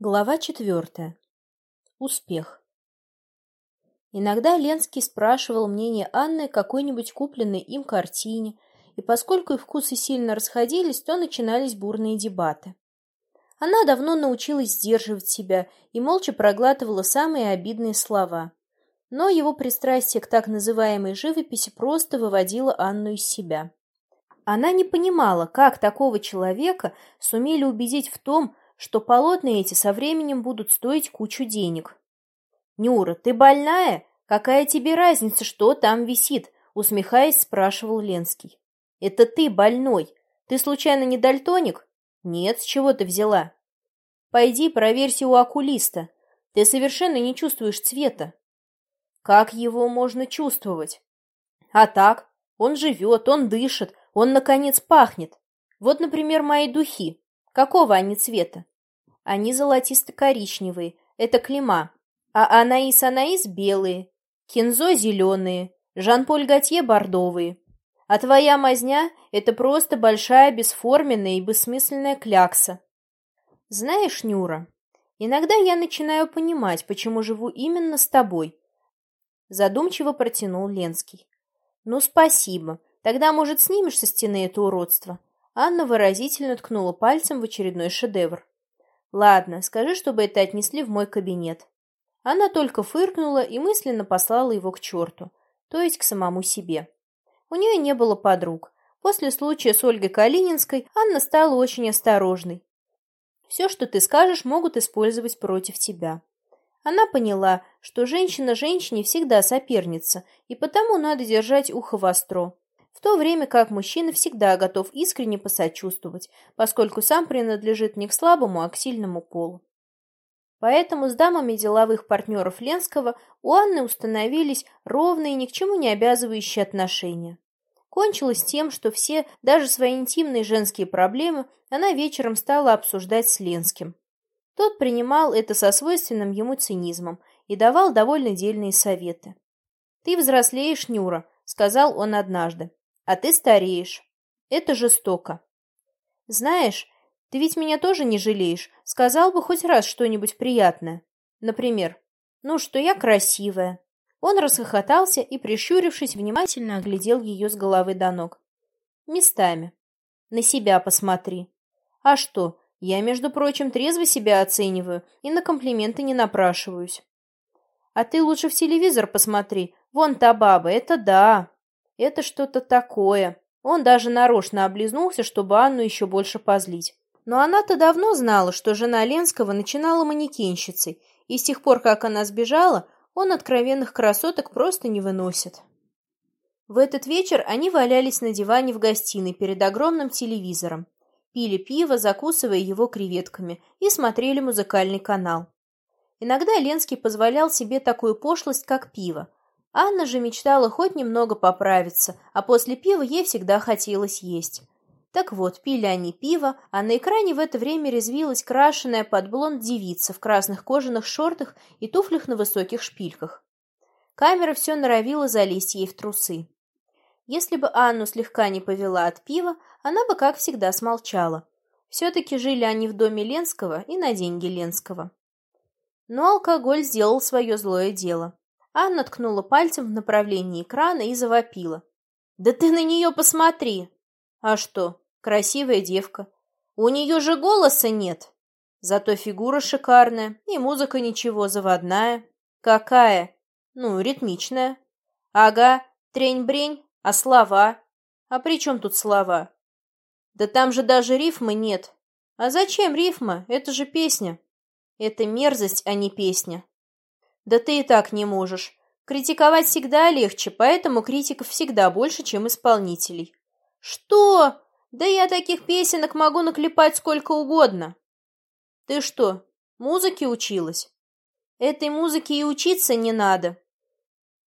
Глава четвертая. Успех. Иногда Ленский спрашивал мнение Анны о какой-нибудь купленной им картине, и поскольку их вкусы сильно расходились, то начинались бурные дебаты. Она давно научилась сдерживать себя и молча проглатывала самые обидные слова. Но его пристрастие к так называемой живописи просто выводило Анну из себя. Она не понимала, как такого человека сумели убедить в том, что полотна эти со временем будут стоить кучу денег. «Нюра, ты больная? Какая тебе разница, что там висит?» усмехаясь, спрашивал Ленский. «Это ты больной. Ты случайно не дальтоник?» «Нет, с чего ты взяла?» «Пойди проверься у окулиста. Ты совершенно не чувствуешь цвета». «Как его можно чувствовать?» «А так, он живет, он дышит, он, наконец, пахнет. Вот, например, мои духи. Какого они цвета? Они золотисто-коричневые, это клима. А Анаис-Анаис белые, Кинзо зеленые, Жан-Поль Готье бордовые. А твоя мазня — это просто большая бесформенная и бессмысленная клякса. Знаешь, Нюра, иногда я начинаю понимать, почему живу именно с тобой. Задумчиво протянул Ленский. Ну, спасибо. Тогда, может, снимешь со стены это уродство? Анна выразительно ткнула пальцем в очередной шедевр. «Ладно, скажи, чтобы это отнесли в мой кабинет». Она только фыркнула и мысленно послала его к черту, то есть к самому себе. У нее не было подруг. После случая с Ольгой Калининской Анна стала очень осторожной. Все, что ты скажешь, могут использовать против тебя. Она поняла, что женщина женщине всегда соперница, и потому надо держать ухо востро в то время как мужчина всегда готов искренне посочувствовать, поскольку сам принадлежит не к слабому, а к сильному полу. Поэтому с дамами деловых партнеров Ленского у Анны установились ровные, ни к чему не обязывающие отношения. Кончилось тем, что все, даже свои интимные женские проблемы, она вечером стала обсуждать с Ленским. Тот принимал это со свойственным ему цинизмом и давал довольно дельные советы. «Ты взрослеешь, Нюра», — сказал он однажды а ты стареешь. Это жестоко. Знаешь, ты ведь меня тоже не жалеешь. Сказал бы хоть раз что-нибудь приятное. Например, ну, что я красивая. Он расхохотался и, прищурившись, внимательно оглядел ее с головы до ног. Местами. На себя посмотри. А что, я, между прочим, трезво себя оцениваю и на комплименты не напрашиваюсь. А ты лучше в телевизор посмотри. Вон та баба, это да. Это что-то такое. Он даже нарочно облизнулся, чтобы Анну еще больше позлить. Но она-то давно знала, что жена Ленского начинала манекенщицей, и с тех пор, как она сбежала, он откровенных красоток просто не выносит. В этот вечер они валялись на диване в гостиной перед огромным телевизором, пили пиво, закусывая его креветками, и смотрели музыкальный канал. Иногда Ленский позволял себе такую пошлость, как пиво, Анна же мечтала хоть немного поправиться, а после пива ей всегда хотелось есть. Так вот, пили они пиво, а на экране в это время резвилась крашеная под блонд девица в красных кожаных шортах и туфлях на высоких шпильках. Камера все норовила залезть ей в трусы. Если бы Анну слегка не повела от пива, она бы, как всегда, смолчала. Все-таки жили они в доме Ленского и на деньги Ленского. Но алкоголь сделал свое злое дело. Анна ткнула пальцем в направлении экрана и завопила. «Да ты на нее посмотри!» «А что, красивая девка. У нее же голоса нет. Зато фигура шикарная, и музыка ничего, заводная. Какая? Ну, ритмичная. Ага, трень-брень, а слова? А при чем тут слова? Да там же даже рифмы нет. А зачем рифма? Это же песня. Это мерзость, а не песня. Да ты и так не можешь. Критиковать всегда легче, поэтому критиков всегда больше, чем исполнителей. Что? Да я таких песенок могу наклепать сколько угодно. Ты что, музыке училась? Этой музыке и учиться не надо.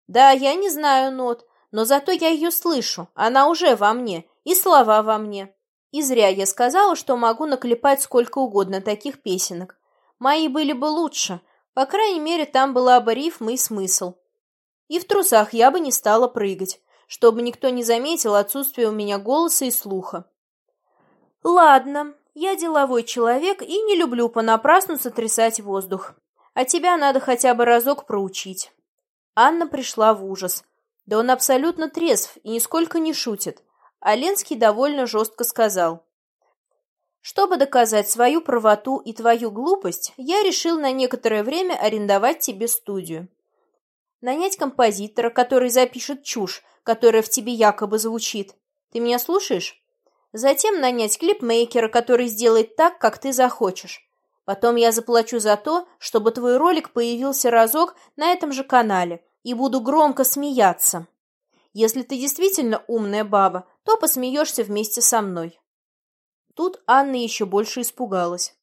Да, я не знаю нот, но зато я ее слышу. Она уже во мне, и слова во мне. И зря я сказала, что могу наклепать сколько угодно таких песенок. Мои были бы лучше, по крайней мере, там была бы рифма и смысл. И в трусах я бы не стала прыгать, чтобы никто не заметил отсутствие у меня голоса и слуха. Ладно, Я деловой человек и не люблю понапрасну сотрясать воздух. А тебя надо хотя бы разок проучить. Анна пришла в ужас. Да он абсолютно трезв и нисколько не шутит. А Ленский довольно жестко сказал. Чтобы доказать свою правоту и твою глупость, я решил на некоторое время арендовать тебе студию. Нанять композитора, который запишет чушь, которая в тебе якобы звучит. Ты меня слушаешь? Затем нанять клипмейкера, который сделает так, как ты захочешь. Потом я заплачу за то, чтобы твой ролик появился разок на этом же канале, и буду громко смеяться. Если ты действительно умная баба, то посмеешься вместе со мной. Тут Анна еще больше испугалась.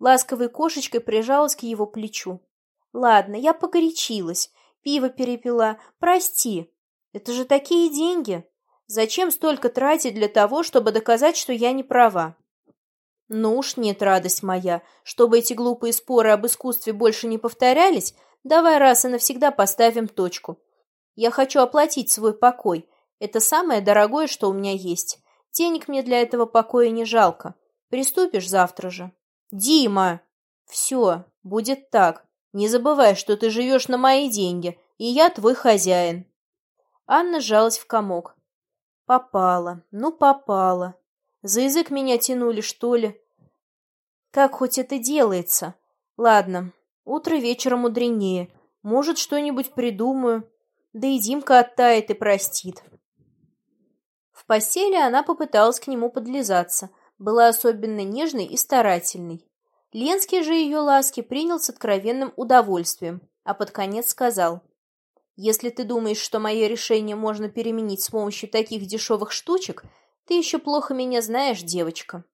Ласковой кошечкой прижалась к его плечу. «Ладно, я погорячилась, пиво перепила, прости. Это же такие деньги. Зачем столько тратить для того, чтобы доказать, что я не права?» «Ну уж нет, радость моя, чтобы эти глупые споры об искусстве больше не повторялись, давай раз и навсегда поставим точку. Я хочу оплатить свой покой. Это самое дорогое, что у меня есть. Денег мне для этого покоя не жалко. Приступишь завтра же. Дима! Все, будет так. Не забывай, что ты живешь на мои деньги, и я твой хозяин. Анна сжалась в комок. Попала, ну попала. За язык меня тянули, что ли? Как хоть это делается? Ладно, утро вечера мудренее. Может, что-нибудь придумаю. Да и Димка оттает и простит. Постели она попыталась к нему подлизаться, была особенно нежной и старательной. Ленский же ее ласки принял с откровенным удовольствием, а под конец сказал, «Если ты думаешь, что мое решение можно переменить с помощью таких дешевых штучек, ты еще плохо меня знаешь, девочка».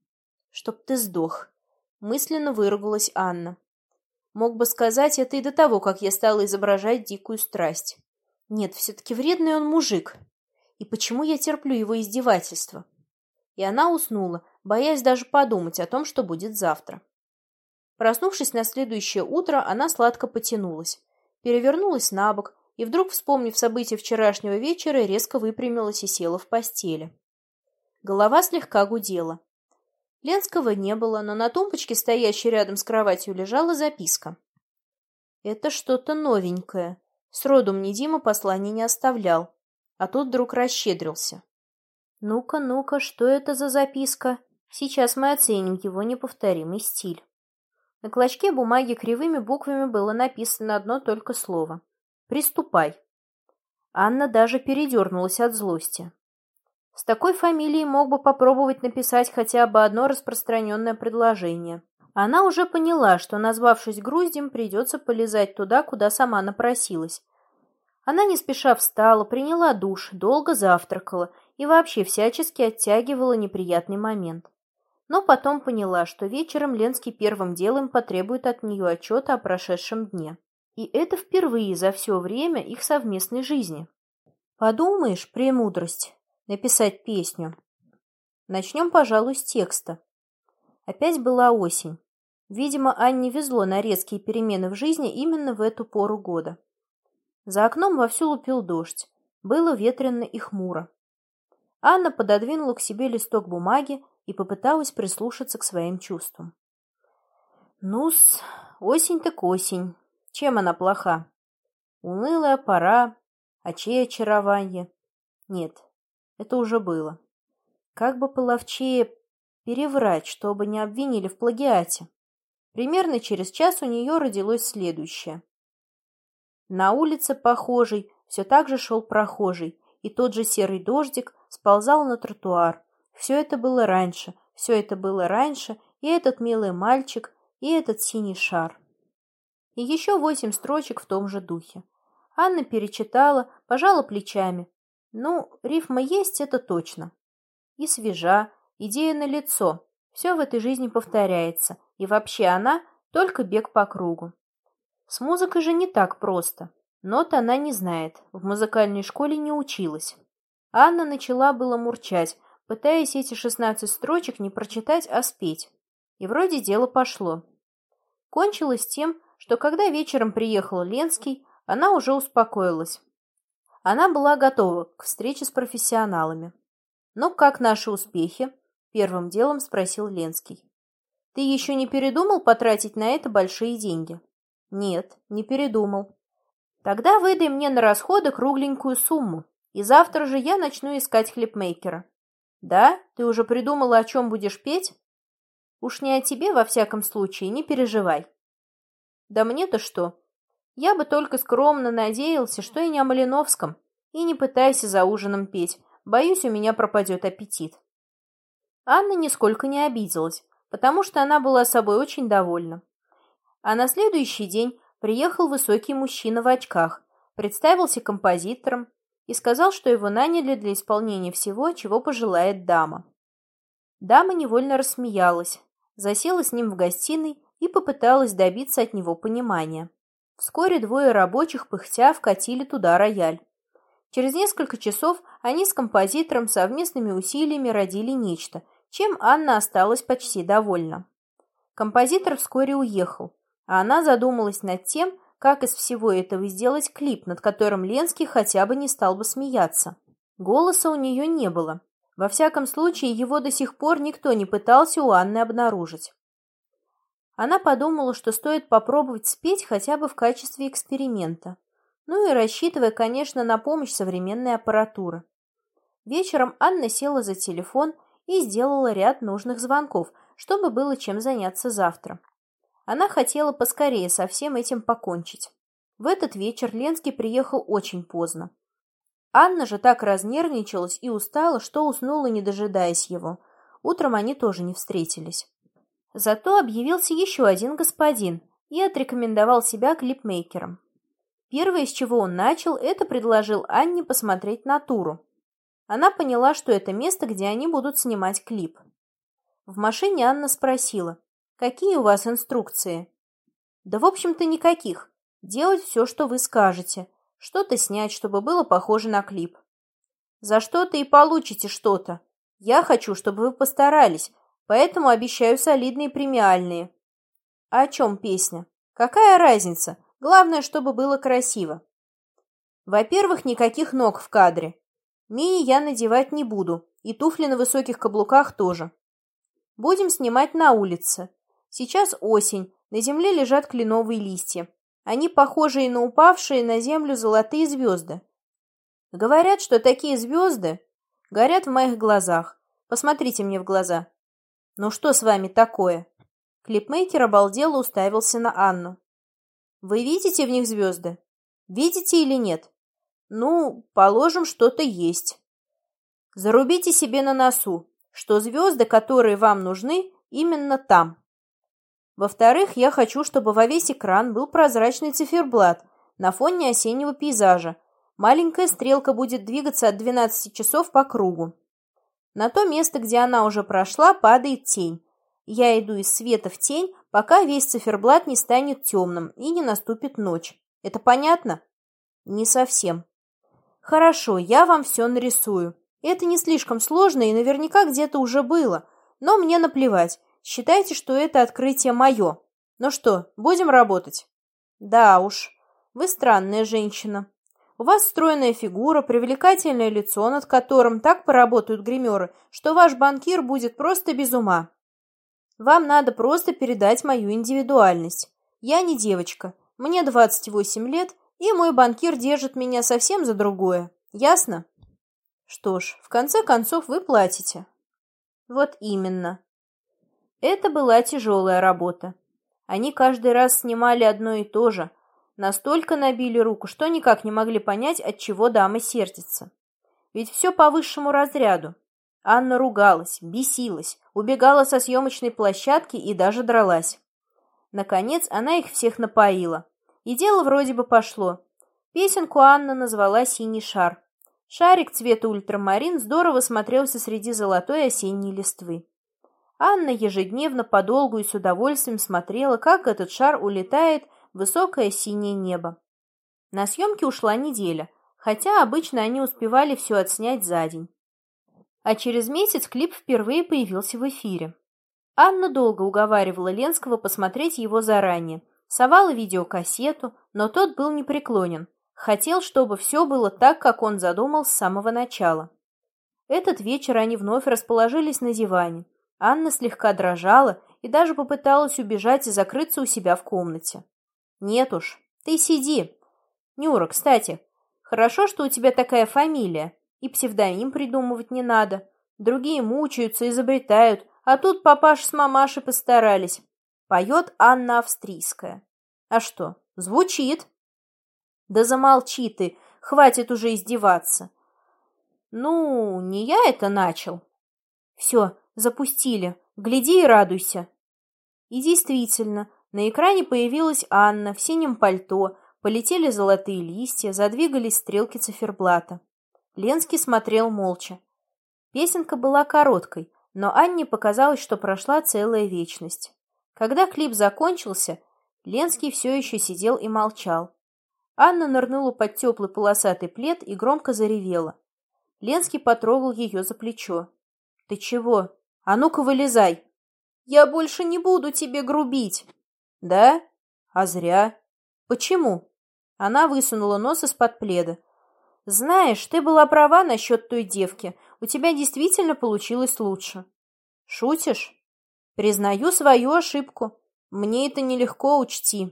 «Чтоб ты сдох», — мысленно выругалась Анна. Мог бы сказать это и до того, как я стала изображать дикую страсть. Нет, все-таки вредный он мужик. И почему я терплю его издевательства? И она уснула, боясь даже подумать о том, что будет завтра. Проснувшись на следующее утро, она сладко потянулась, перевернулась на бок и вдруг, вспомнив события вчерашнего вечера, резко выпрямилась и села в постели. Голова слегка гудела. Ленского не было, но на тумбочке, стоящей рядом с кроватью, лежала записка. «Это что-то новенькое. Сроду мне Дима послание не оставлял, а тут вдруг расщедрился. Ну-ка, ну-ка, что это за записка? Сейчас мы оценим его неповторимый стиль». На клочке бумаги кривыми буквами было написано одно только слово. «Приступай». Анна даже передернулась от злости. С такой фамилией мог бы попробовать написать хотя бы одно распространенное предложение. Она уже поняла, что, назвавшись груздем, придется полезать туда, куда сама напросилась. Она не спеша встала, приняла душ, долго завтракала и вообще всячески оттягивала неприятный момент но потом поняла, что вечером Ленский первым делом потребует от нее отчета о прошедшем дне. И это впервые за все время их совместной жизни. Подумаешь, премудрость, написать песню. Начнем, пожалуй, с текста. Опять была осень. Видимо, Анне везло на резкие перемены в жизни именно в эту пору года. За окном вовсю лупил дождь. Было ветрено и хмуро. Анна пододвинула к себе листок бумаги и попыталась прислушаться к своим чувствам. Ну-с, осень так осень. Чем она плоха? Унылая пора, чье очарование? Нет, это уже было. Как бы половчее переврать, чтобы не обвинили в плагиате. Примерно через час у нее родилось следующее. На улице похожий все так же шел прохожий, и тот же серый дождик сползал на тротуар, все это было раньше, все это было раньше, и этот милый мальчик, и этот синий шар. И еще восемь строчек в том же духе. Анна перечитала, пожала плечами. Ну, рифма есть, это точно. И свежа, идея на лицо. Все в этой жизни повторяется, и вообще она только бег по кругу. С музыкой же не так просто. Нот она не знает, в музыкальной школе не училась. Анна начала было мурчать, пытаясь эти шестнадцать строчек не прочитать, а спеть. И вроде дело пошло. Кончилось тем, что когда вечером приехал Ленский, она уже успокоилась. Она была готова к встрече с профессионалами. «Ну, как наши успехи?» – первым делом спросил Ленский. Ты еще не передумал потратить на это большие деньги? Нет, не передумал. Тогда выдай мне на расходы кругленькую сумму, и завтра же я начну искать хлебмейкера. Да? Ты уже придумала, о чем будешь петь? Уж не о тебе, во всяком случае, не переживай. Да мне-то что? Я бы только скромно надеялся, что и не о Малиновском. И не пытайся за ужином петь. Боюсь, у меня пропадет аппетит. Анна нисколько не обиделась, потому что она была собой очень довольна. А на следующий день приехал высокий мужчина в очках, представился композитором и сказал, что его наняли для исполнения всего, чего пожелает дама. Дама невольно рассмеялась, засела с ним в гостиной и попыталась добиться от него понимания. Вскоре двое рабочих пыхтя вкатили туда рояль. Через несколько часов они с композитором совместными усилиями родили нечто, чем Анна осталась почти довольна. Композитор вскоре уехал, а она задумалась над тем, как из всего этого сделать клип, над которым Ленский хотя бы не стал бы смеяться. Голоса у нее не было. Во всяком случае, его до сих пор никто не пытался у Анны обнаружить. Она подумала, что стоит попробовать спеть хотя бы в качестве эксперимента. Ну и рассчитывая, конечно, на помощь современной аппаратуры. Вечером Анна села за телефон и сделала ряд нужных звонков, чтобы было чем заняться завтра. Она хотела поскорее со всем этим покончить. В этот вечер Ленский приехал очень поздно. Анна же так разнервничалась и устала, что уснула, не дожидаясь его. Утром они тоже не встретились. Зато объявился еще один господин и отрекомендовал себя клипмейкером. Первое, с чего он начал, это предложил Анне посмотреть натуру. Она поняла, что это место, где они будут снимать клип. В машине Анна спросила, какие у вас инструкции? Да, в общем-то, никаких. Делать все, что вы скажете. Что-то снять, чтобы было похоже на клип. За что-то и получите что-то. Я хочу, чтобы вы постарались, Поэтому обещаю солидные премиальные. О чем песня? Какая разница? Главное, чтобы было красиво. Во-первых, никаких ног в кадре. Мини я надевать не буду, и туфли на высоких каблуках тоже. Будем снимать на улице. Сейчас осень, на земле лежат кленовые листья. Они похожие на упавшие на землю золотые звезды. Говорят, что такие звезды горят в моих глазах. Посмотрите мне в глаза. «Ну что с вами такое?» Клипмейкер обалдело уставился на Анну. «Вы видите в них звезды? Видите или нет? Ну, положим, что-то есть. Зарубите себе на носу, что звезды, которые вам нужны, именно там. Во-вторых, я хочу, чтобы во весь экран был прозрачный циферблат на фоне осеннего пейзажа. Маленькая стрелка будет двигаться от 12 часов по кругу. На то место, где она уже прошла, падает тень. Я иду из света в тень, пока весь циферблат не станет темным и не наступит ночь. Это понятно? Не совсем. Хорошо, я вам все нарисую. Это не слишком сложно и наверняка где-то уже было. Но мне наплевать. Считайте, что это открытие мое. Ну что, будем работать? Да уж, вы странная женщина. У вас стройная фигура, привлекательное лицо, над которым так поработают гримеры, что ваш банкир будет просто без ума. Вам надо просто передать мою индивидуальность. Я не девочка, мне 28 лет, и мой банкир держит меня совсем за другое. Ясно? Что ж, в конце концов вы платите. Вот именно. Это была тяжелая работа. Они каждый раз снимали одно и то же – Настолько набили руку, что никак не могли понять, от чего дама сердится. Ведь все по высшему разряду. Анна ругалась, бесилась, убегала со съемочной площадки и даже дралась. Наконец она их всех напоила. И дело вроде бы пошло. Песенку Анна назвала «Синий шар». Шарик цвета ультрамарин здорово смотрелся среди золотой осенней листвы. Анна ежедневно подолгу и с удовольствием смотрела, как этот шар улетает высокое синее небо. На съемки ушла неделя, хотя обычно они успевали все отснять за день. А через месяц клип впервые появился в эфире. Анна долго уговаривала Ленского посмотреть его заранее, совала видеокассету, но тот был непреклонен, хотел, чтобы все было так, как он задумал с самого начала. Этот вечер они вновь расположились на диване, Анна слегка дрожала и даже попыталась убежать и закрыться у себя в комнате. «Нет уж, ты сиди. Нюра, кстати, хорошо, что у тебя такая фамилия, и псевдоним придумывать не надо. Другие мучаются, изобретают, а тут папаш с мамашей постарались. Поет Анна Австрийская. А что, звучит? Да замолчи ты, хватит уже издеваться. Ну, не я это начал. Все, запустили. Гляди и радуйся. И действительно, на экране появилась Анна в синем пальто, полетели золотые листья, задвигались стрелки циферблата. Ленский смотрел молча. Песенка была короткой, но Анне показалось, что прошла целая вечность. Когда клип закончился, Ленский все еще сидел и молчал. Анна нырнула под теплый полосатый плед и громко заревела. Ленский потрогал ее за плечо. «Ты чего? А ну-ка вылезай!» «Я больше не буду тебе грубить!» «Да? А зря. Почему?» Она высунула нос из-под пледа. «Знаешь, ты была права насчет той девки. У тебя действительно получилось лучше». «Шутишь?» «Признаю свою ошибку. Мне это нелегко, учти».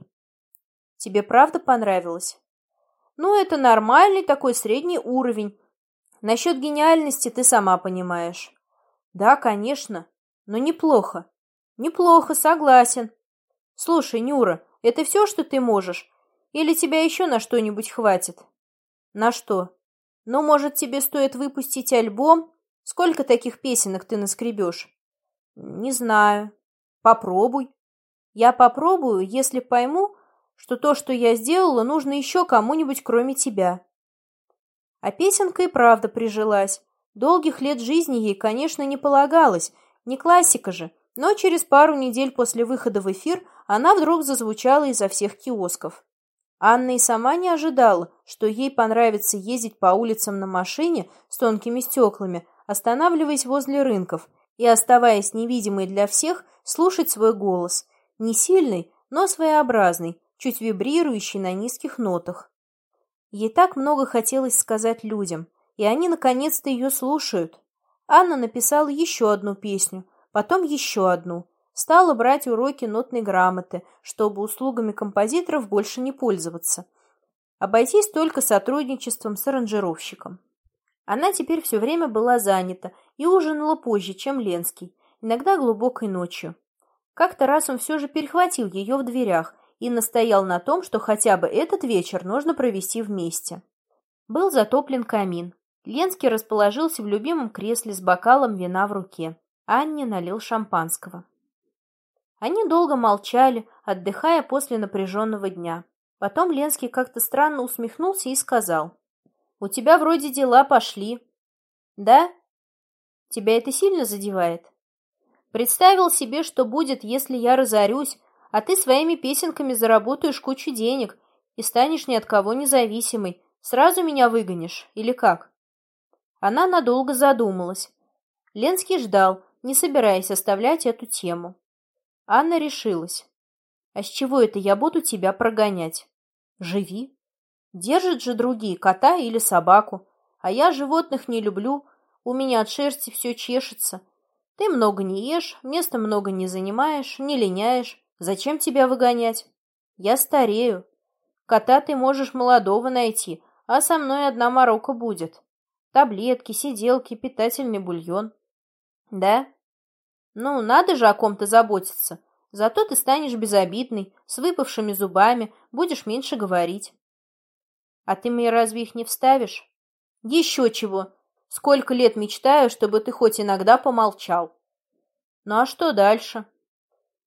«Тебе правда понравилось?» «Ну, это нормальный такой средний уровень. Насчет гениальности ты сама понимаешь». «Да, конечно. Но неплохо. Неплохо, согласен. Слушай, Нюра, это все, что ты можешь? Или тебя еще на что-нибудь хватит?» На что? Ну, может, тебе стоит выпустить альбом? Сколько таких песенок ты наскребешь? Не знаю. Попробуй. Я попробую, если пойму, что то, что я сделала, нужно еще кому-нибудь, кроме тебя. А песенка и правда прижилась. Долгих лет жизни ей, конечно, не полагалось, не классика же, но через пару недель после выхода в эфир она вдруг зазвучала изо всех киосков. Анна и сама не ожидала, что ей понравится ездить по улицам на машине с тонкими стеклами, останавливаясь возле рынков и, оставаясь невидимой для всех, слушать свой голос. Не сильный, но своеобразный, чуть вибрирующий на низких нотах. Ей так много хотелось сказать людям, и они наконец-то ее слушают. Анна написала еще одну песню, потом еще одну – Стала брать уроки нотной грамоты, чтобы услугами композиторов больше не пользоваться. Обойтись только сотрудничеством с аранжировщиком. Она теперь все время была занята и ужинала позже, чем Ленский, иногда глубокой ночью. Как-то раз он все же перехватил ее в дверях и настоял на том, что хотя бы этот вечер нужно провести вместе. Был затоплен камин. Ленский расположился в любимом кресле с бокалом вина в руке. Анне налил шампанского. Они долго молчали, отдыхая после напряженного дня. Потом Ленский как-то странно усмехнулся и сказал. «У тебя вроде дела пошли». «Да? Тебя это сильно задевает?» «Представил себе, что будет, если я разорюсь, а ты своими песенками заработаешь кучу денег и станешь ни от кого независимой. Сразу меня выгонишь, или как?» Она надолго задумалась. Ленский ждал, не собираясь оставлять эту тему. Анна решилась. «А с чего это я буду тебя прогонять? Живи. Держат же другие кота или собаку, а я животных не люблю, у меня от шерсти все чешется. Ты много не ешь, места много не занимаешь, не линяешь. Зачем тебя выгонять? Я старею. Кота ты можешь молодого найти, а со мной одна морока будет. Таблетки, сиделки, питательный бульон. Да? Ну, надо же о ком-то заботиться. Зато ты станешь безобидной, с выпавшими зубами, будешь меньше говорить. А ты мне разве их не вставишь? Еще чего. Сколько лет мечтаю, чтобы ты хоть иногда помолчал. Ну а что дальше?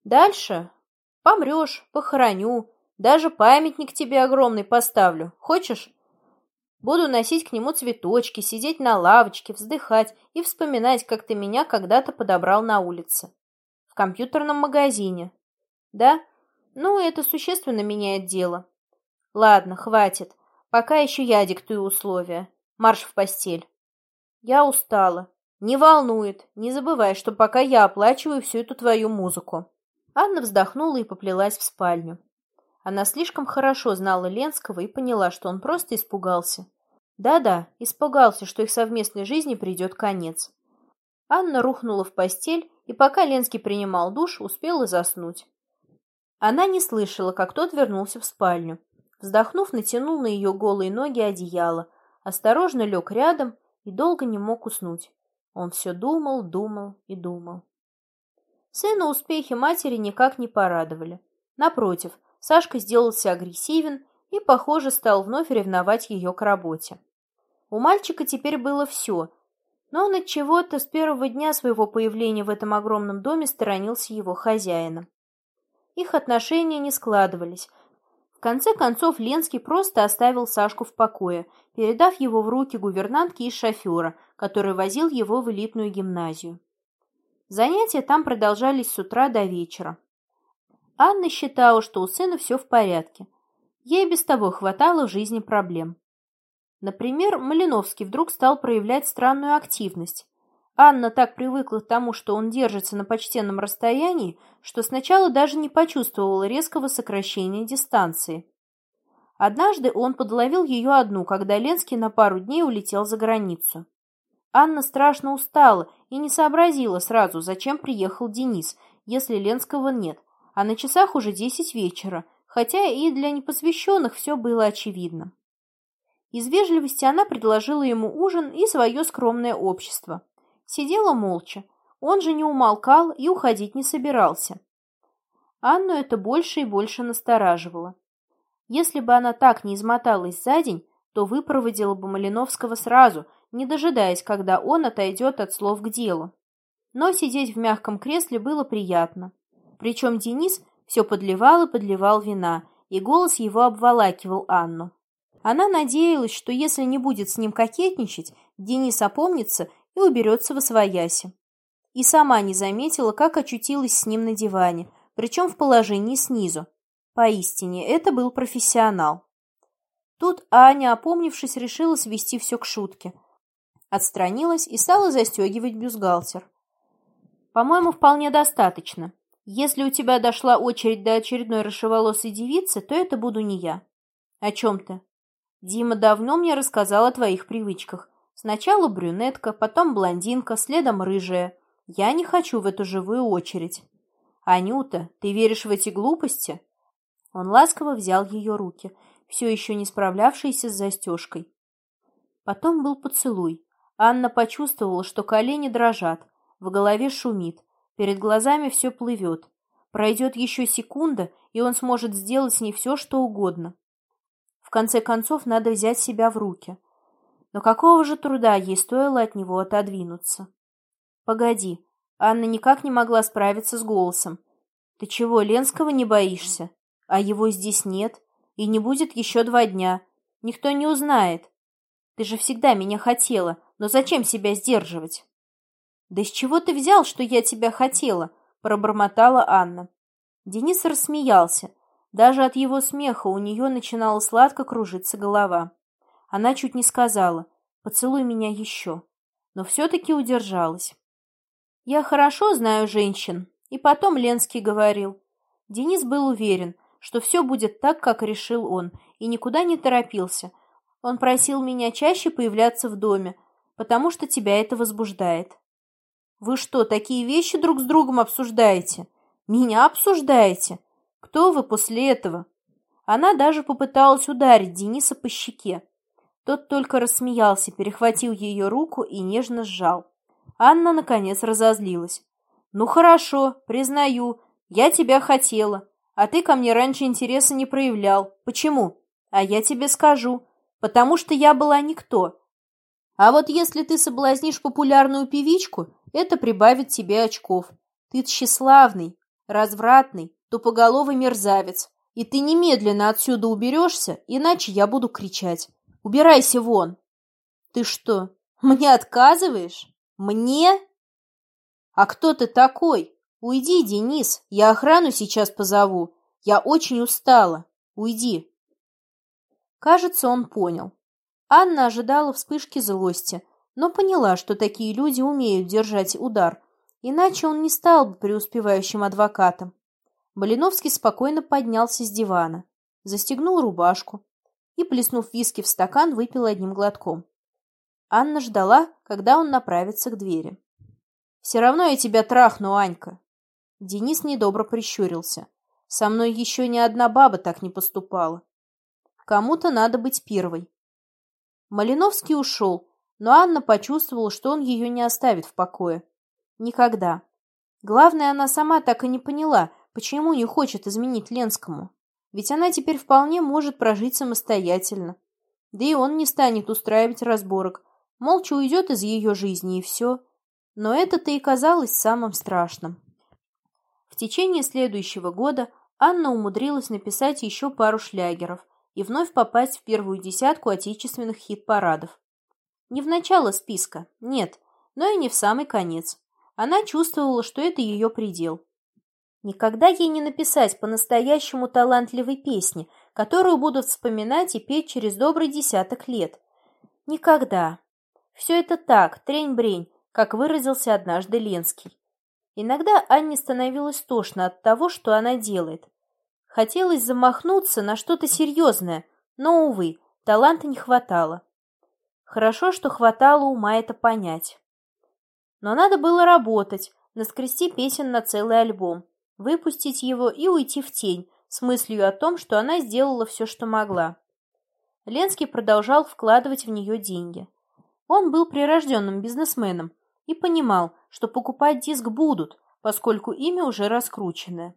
Дальше? Помрешь, похороню, даже памятник тебе огромный поставлю. Хочешь? Буду носить к нему цветочки, сидеть на лавочке, вздыхать и вспоминать, как ты меня когда-то подобрал на улице. В компьютерном магазине. Да? Ну, это существенно меняет дело. Ладно, хватит. Пока еще я диктую условия. Марш в постель. Я устала. Не волнует. Не забывай, что пока я оплачиваю всю эту твою музыку. Анна вздохнула и поплелась в спальню. Она слишком хорошо знала Ленского и поняла, что он просто испугался. Да-да, испугался, что их совместной жизни придет конец. Анна рухнула в постель, и пока Ленский принимал душ, успела заснуть. Она не слышала, как тот вернулся в спальню. Вздохнув, натянул на ее голые ноги одеяло, осторожно лег рядом и долго не мог уснуть. Он все думал, думал и думал. Сына успехи матери никак не порадовали. Напротив, Сашка сделался агрессивен и, похоже, стал вновь ревновать ее к работе. У мальчика теперь было все, но он от чего-то с первого дня своего появления в этом огромном доме сторонился его хозяина. Их отношения не складывались. В конце концов Ленский просто оставил Сашку в покое, передав его в руки гувернантки и шофера, который возил его в элитную гимназию. Занятия там продолжались с утра до вечера. Анна считала, что у сына все в порядке. Ей без того хватало в жизни проблем. Например, Малиновский вдруг стал проявлять странную активность. Анна так привыкла к тому, что он держится на почтенном расстоянии, что сначала даже не почувствовала резкого сокращения дистанции. Однажды он подловил ее одну, когда Ленский на пару дней улетел за границу. Анна страшно устала и не сообразила сразу, зачем приехал Денис, если Ленского нет, а на часах уже десять вечера, хотя и для непосвященных все было очевидно. Из вежливости она предложила ему ужин и свое скромное общество. Сидела молча. Он же не умолкал и уходить не собирался. Анну это больше и больше настораживало. Если бы она так не измоталась за день, то выпроводила бы Малиновского сразу, не дожидаясь, когда он отойдет от слов к делу. Но сидеть в мягком кресле было приятно. Причем Денис все подливал и подливал вина, и голос его обволакивал Анну. Она надеялась, что если не будет с ним кокетничать, Денис опомнится и уберется во свояси. И сама не заметила, как очутилась с ним на диване, причем в положении снизу. Поистине, это был профессионал. Тут Аня, опомнившись, решила свести все к шутке. Отстранилась и стала застегивать бюстгальтер. «По-моему, вполне достаточно. Если у тебя дошла очередь до очередной рыжеволосой девицы, то это буду не я». «О чем ты?» Дима давно мне рассказал о твоих привычках. Сначала брюнетка, потом блондинка, следом рыжая. Я не хочу в эту живую очередь. Анюта, ты веришь в эти глупости? Он ласково взял ее руки, все еще не справлявшиеся с застежкой. Потом был поцелуй. Анна почувствовала, что колени дрожат, в голове шумит, перед глазами все плывет. Пройдет еще секунда, и он сможет сделать с ней все, что угодно. В конце концов, надо взять себя в руки. Но какого же труда ей стоило от него отодвинуться? Погоди, Анна никак не могла справиться с голосом. Ты чего, Ленского не боишься? А его здесь нет, и не будет еще два дня. Никто не узнает. Ты же всегда меня хотела, но зачем себя сдерживать? Да с чего ты взял, что я тебя хотела? Пробормотала Анна. Денис рассмеялся, даже от его смеха у нее начинала сладко кружиться голова. Она чуть не сказала «поцелуй меня еще», но все-таки удержалась. «Я хорошо знаю женщин», и потом Ленский говорил. Денис был уверен, что все будет так, как решил он, и никуда не торопился. Он просил меня чаще появляться в доме, потому что тебя это возбуждает. «Вы что, такие вещи друг с другом обсуждаете? Меня обсуждаете? Кто вы после этого? Она даже попыталась ударить Дениса по щеке. Тот только рассмеялся, перехватил ее руку и нежно сжал. Анна, наконец, разозлилась. «Ну хорошо, признаю, я тебя хотела, а ты ко мне раньше интереса не проявлял. Почему? А я тебе скажу. Потому что я была никто. А вот если ты соблазнишь популярную певичку, это прибавит тебе очков. Ты тщеславный, развратный, тупоголовый мерзавец, и ты немедленно отсюда уберешься, иначе я буду кричать. Убирайся вон. Ты что, мне отказываешь? Мне? А кто ты такой? Уйди, Денис, я охрану сейчас позову. Я очень устала. Уйди. Кажется, он понял. Анна ожидала вспышки злости, но поняла, что такие люди умеют держать удар, иначе он не стал бы преуспевающим адвокатом. Малиновский спокойно поднялся с дивана, застегнул рубашку и, плеснув виски в стакан, выпил одним глотком. Анна ждала, когда он направится к двери. Все равно я тебя трахну, Анька. Денис недобро прищурился. Со мной еще ни одна баба так не поступала. Кому-то надо быть первой. Малиновский ушел, но Анна почувствовала, что он ее не оставит в покое. Никогда. Главное, она сама так и не поняла, почему не хочет изменить Ленскому. Ведь она теперь вполне может прожить самостоятельно. Да и он не станет устраивать разборок, молча уйдет из ее жизни и все. Но это-то и казалось самым страшным. В течение следующего года Анна умудрилась написать еще пару шлягеров и вновь попасть в первую десятку отечественных хит-парадов. Не в начало списка, нет, но и не в самый конец. Она чувствовала, что это ее предел. Никогда ей не написать по-настоящему талантливой песни, которую будут вспоминать и петь через добрый десяток лет. Никогда. Все это так, трень-брень, как выразился однажды Ленский. Иногда Анне становилось тошно от того, что она делает. Хотелось замахнуться на что-то серьезное, но, увы, таланта не хватало. Хорошо, что хватало ума это понять. Но надо было работать, наскрести песен на целый альбом, выпустить его и уйти в тень, с мыслью о том, что она сделала все, что могла. Ленский продолжал вкладывать в нее деньги. Он был прирожденным бизнесменом, и понимал, что покупать диск будут, поскольку имя уже раскрученное.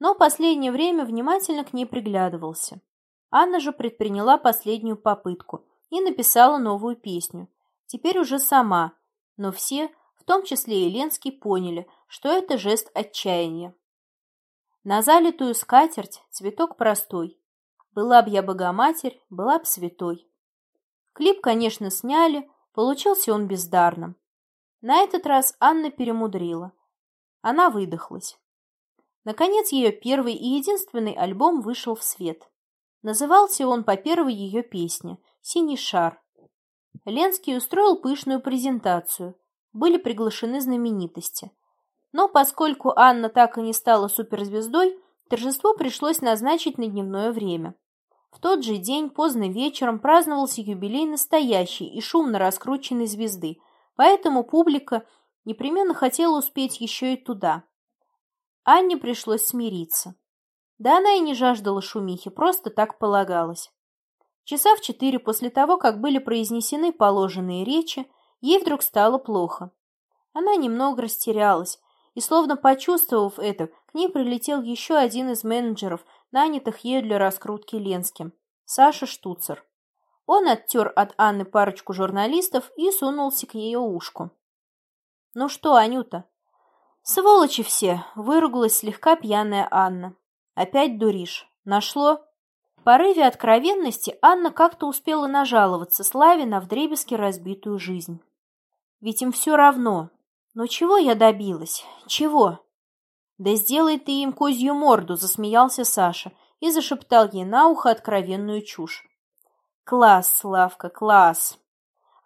Но последнее время внимательно к ней приглядывался. Анна же предприняла последнюю попытку и написала новую песню. Теперь уже сама, но все, в том числе и Ленский, поняли, что это жест отчаяния. На залитую скатерть цветок простой. Была б я Богоматерь, была б святой. Клип, конечно, сняли, получился он бездарным. На этот раз Анна перемудрила. Она выдохлась. Наконец, ее первый и единственный альбом вышел в свет. Назывался он по первой ее песне «Синий шар». Ленский устроил пышную презентацию. Были приглашены знаменитости. Но поскольку Анна так и не стала суперзвездой, торжество пришлось назначить на дневное время. В тот же день, поздно вечером, праздновался юбилей настоящей и шумно раскрученной звезды – поэтому публика непременно хотела успеть еще и туда. Анне пришлось смириться. Да она и не жаждала шумихи, просто так полагалось. Часа в четыре после того, как были произнесены положенные речи, ей вдруг стало плохо. Она немного растерялась, и, словно почувствовав это, к ней прилетел еще один из менеджеров, нанятых ею для раскрутки Ленским, Саша Штуцер. Он оттер от Анны парочку журналистов и сунулся к ее ушку. «Ну что, Анюта?» «Сволочи все!» — выругалась слегка пьяная Анна. «Опять дуришь. Нашло?» Порыве откровенности Анна как-то успела нажаловаться Славе на вдребезги разбитую жизнь. «Ведь им все равно. Но чего я добилась? Чего?» «Да сделай ты им козью морду!» — засмеялся Саша и зашептал ей на ухо откровенную чушь. «Класс, Славка, класс!»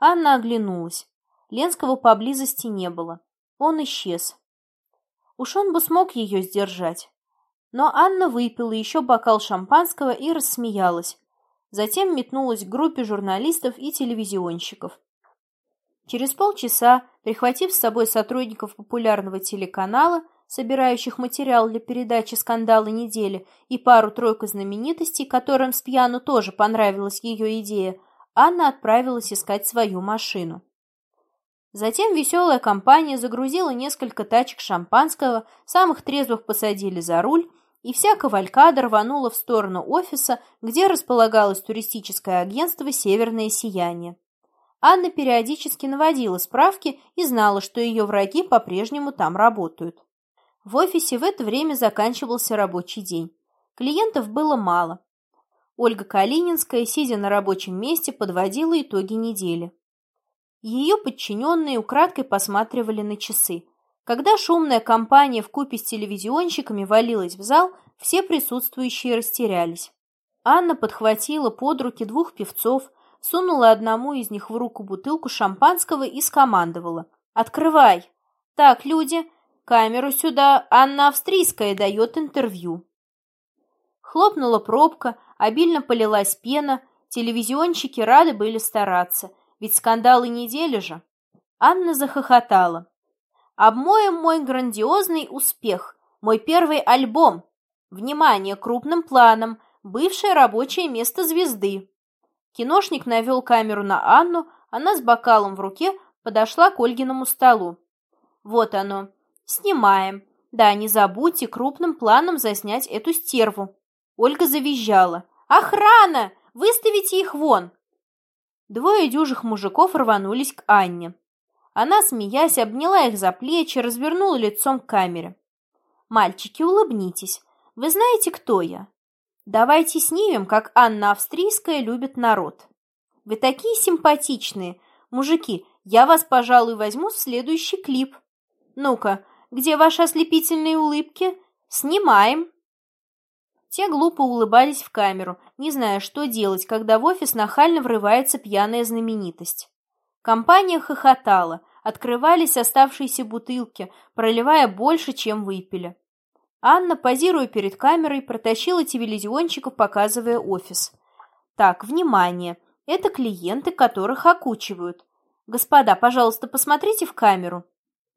Анна оглянулась. Ленского поблизости не было. Он исчез. Уж он бы смог ее сдержать. Но Анна выпила еще бокал шампанского и рассмеялась. Затем метнулась к группе журналистов и телевизионщиков. Через полчаса, прихватив с собой сотрудников популярного телеканала, собирающих материал для передачи «Скандалы недели» и пару-тройку знаменитостей, которым с пьяну тоже понравилась ее идея, Анна отправилась искать свою машину. Затем веселая компания загрузила несколько тачек шампанского, самых трезвых посадили за руль, и вся кавалькада рванула в сторону офиса, где располагалось туристическое агентство «Северное сияние». Анна периодически наводила справки и знала, что ее враги по-прежнему там работают. В офисе в это время заканчивался рабочий день. Клиентов было мало. Ольга Калининская, сидя на рабочем месте, подводила итоги недели. Ее подчиненные украдкой посматривали на часы. Когда шумная компания вкупе с телевизионщиками валилась в зал, все присутствующие растерялись. Анна подхватила под руки двух певцов, сунула одному из них в руку бутылку шампанского и скомандовала. «Открывай!» «Так, люди, Камеру сюда, Анна Австрийская дает интервью. Хлопнула пробка, обильно полилась пена, телевизионщики рады были стараться, ведь скандалы недели же. Анна захохотала. Обмоем мой грандиозный успех, мой первый альбом. Внимание, крупным планом, бывшее рабочее место звезды. Киношник навел камеру на Анну, она с бокалом в руке подошла к Ольгиному столу. Вот оно. Снимаем. Да, не забудьте крупным планом заснять эту стерву. Ольга завизжала. «Охрана! Выставите их вон!» Двое дюжих мужиков рванулись к Анне. Она, смеясь, обняла их за плечи, развернула лицом к камере. «Мальчики, улыбнитесь. Вы знаете, кто я? Давайте снимем, как Анна Австрийская любит народ. Вы такие симпатичные. Мужики, я вас, пожалуй, возьму в следующий клип. Ну-ка, где ваши ослепительные улыбки? Снимаем!» Те глупо улыбались в камеру, не зная, что делать, когда в офис нахально врывается пьяная знаменитость. Компания хохотала, открывались оставшиеся бутылки, проливая больше, чем выпили. Анна, позируя перед камерой, протащила телевизионщиков, показывая офис. «Так, внимание! Это клиенты, которых окучивают. Господа, пожалуйста, посмотрите в камеру.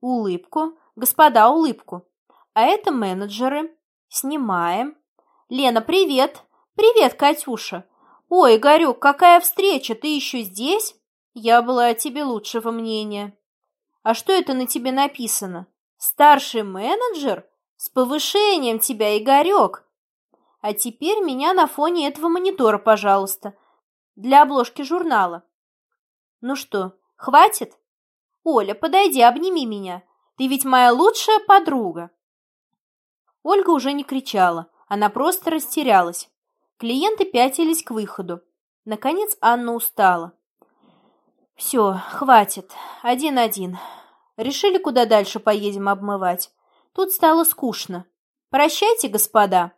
Улыбку. Господа, улыбку. А это менеджеры. Снимаем. Лена, привет! Привет, Катюша! Ой, Игорек, какая встреча, ты еще здесь? Я была о тебе лучшего мнения. А что это на тебе написано? Старший менеджер? С повышением тебя, Игорек! А теперь меня на фоне этого монитора, пожалуйста, для обложки журнала. Ну что, хватит? Оля, подойди, обними меня. Ты ведь моя лучшая подруга. Ольга уже не кричала, она просто растерялась. Клиенты пятились к выходу. Наконец Анна устала. «Все, хватит. Один-один. Решили, куда дальше поедем обмывать. Тут стало скучно. Прощайте, господа».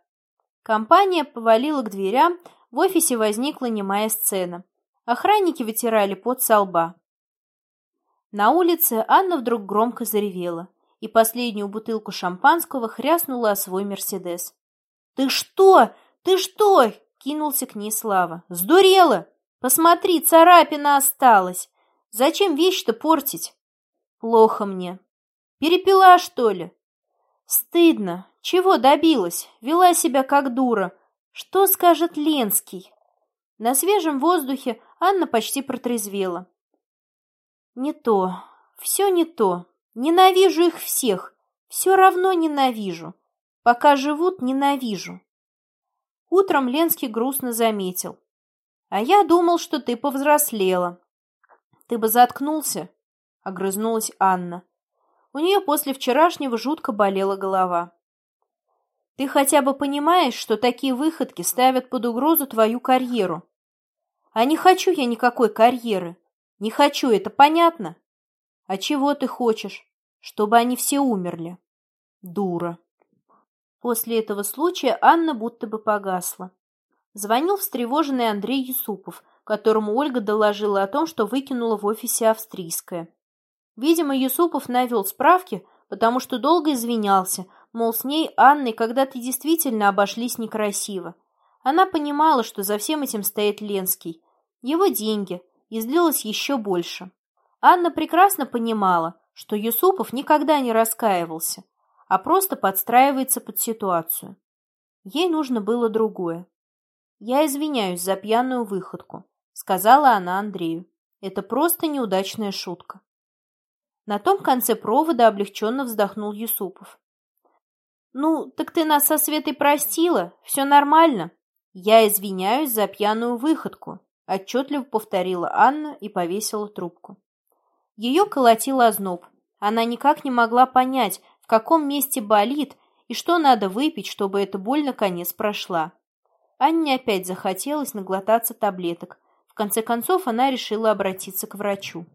Компания повалила к дверям, в офисе возникла немая сцена. Охранники вытирали пот со лба. На улице Анна вдруг громко заревела и последнюю бутылку шампанского хряснула о свой «Мерседес». «Ты что? Ты что?» — кинулся к ней Слава. «Сдурела! Посмотри, царапина осталась! Зачем вещь-то портить?» «Плохо мне. Перепила, что ли?» «Стыдно. Чего добилась? Вела себя как дура. Что скажет Ленский?» На свежем воздухе Анна почти протрезвела. «Не то. Все не то. Ненавижу их всех. Все равно ненавижу. Пока живут, ненавижу. Утром Ленский грустно заметил. А я думал, что ты повзрослела. Ты бы заткнулся, огрызнулась Анна. У нее после вчерашнего жутко болела голова. Ты хотя бы понимаешь, что такие выходки ставят под угрозу твою карьеру? А не хочу я никакой карьеры. Не хочу, это понятно? А чего ты хочешь? Чтобы они все умерли. Дура. После этого случая Анна будто бы погасла. Звонил встревоженный Андрей Юсупов, которому Ольга доложила о том, что выкинула в офисе австрийская. Видимо, Юсупов навел справки, потому что долго извинялся, мол, с ней, Анной, когда-то действительно обошлись некрасиво. Она понимала, что за всем этим стоит Ленский. Его деньги, и злилась еще больше. Анна прекрасно понимала, что Юсупов никогда не раскаивался, а просто подстраивается под ситуацию. Ей нужно было другое. «Я извиняюсь за пьяную выходку», — сказала она Андрею. «Это просто неудачная шутка». На том конце провода облегченно вздохнул Юсупов. «Ну, так ты нас со Светой простила, все нормально. Я извиняюсь за пьяную выходку», — отчетливо повторила Анна и повесила трубку. Ее колотил озноб. Она никак не могла понять, в каком месте болит и что надо выпить, чтобы эта боль наконец прошла. Анне опять захотелось наглотаться таблеток. В конце концов она решила обратиться к врачу.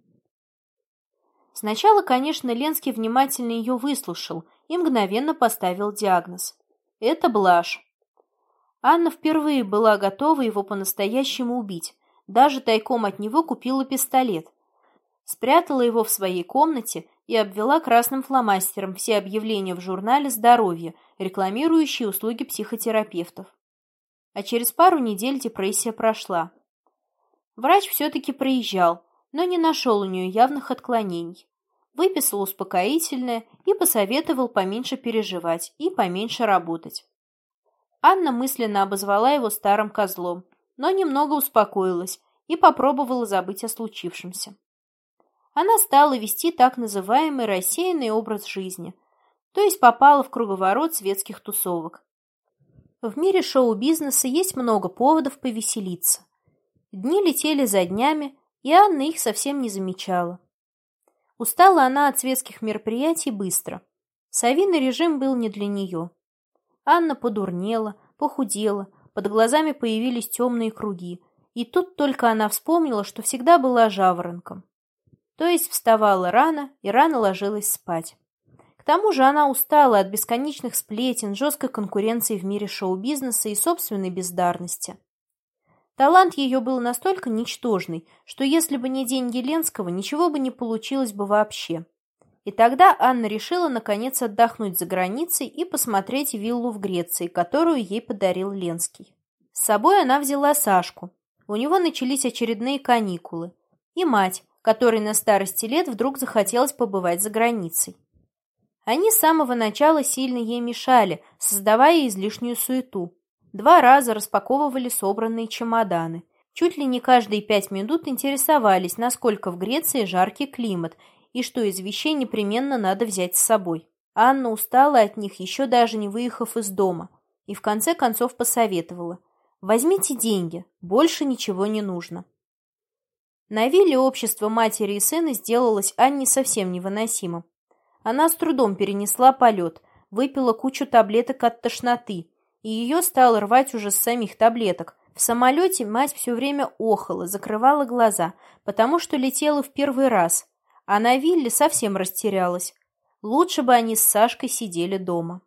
Сначала, конечно, Ленский внимательно ее выслушал и мгновенно поставил диагноз. Это блажь. Анна впервые была готова его по-настоящему убить. Даже тайком от него купила пистолет. Спрятала его в своей комнате и обвела красным фломастером все объявления в журнале «Здоровье», рекламирующие услуги психотерапевтов. А через пару недель депрессия прошла. Врач все-таки приезжал, но не нашел у нее явных отклонений. выписал успокоительное и посоветовал поменьше переживать и поменьше работать. Анна мысленно обозвала его старым козлом, но немного успокоилась и попробовала забыть о случившемся. Она стала вести так называемый рассеянный образ жизни, то есть попала в круговорот светских тусовок. В мире шоу-бизнеса есть много поводов повеселиться. Дни летели за днями, и Анна их совсем не замечала. Устала она от светских мероприятий быстро. Совиный режим был не для нее. Анна подурнела, похудела, под глазами появились темные круги, и тут только она вспомнила, что всегда была жаворонком. То есть вставала рано и рано ложилась спать. К тому же она устала от бесконечных сплетен, жесткой конкуренции в мире шоу-бизнеса и собственной бездарности. Талант ее был настолько ничтожный, что если бы не деньги Ленского, ничего бы не получилось бы вообще. И тогда Анна решила наконец отдохнуть за границей и посмотреть виллу в Греции, которую ей подарил Ленский. С собой она взяла Сашку. У него начались очередные каникулы. И мать, которой на старости лет вдруг захотелось побывать за границей. Они с самого начала сильно ей мешали, создавая излишнюю суету. Два раза распаковывали собранные чемоданы. Чуть ли не каждые пять минут интересовались, насколько в Греции жаркий климат и что из вещей непременно надо взять с собой. Анна устала от них, еще даже не выехав из дома, и в конце концов посоветовала. «Возьмите деньги, больше ничего не нужно». На вилле общество матери и сына сделалось Анне совсем невыносимым. Она с трудом перенесла полет, выпила кучу таблеток от тошноты, и ее стало рвать уже с самих таблеток. В самолете мать все время охала, закрывала глаза, потому что летела в первый раз, а на вилле совсем растерялась. Лучше бы они с Сашкой сидели дома.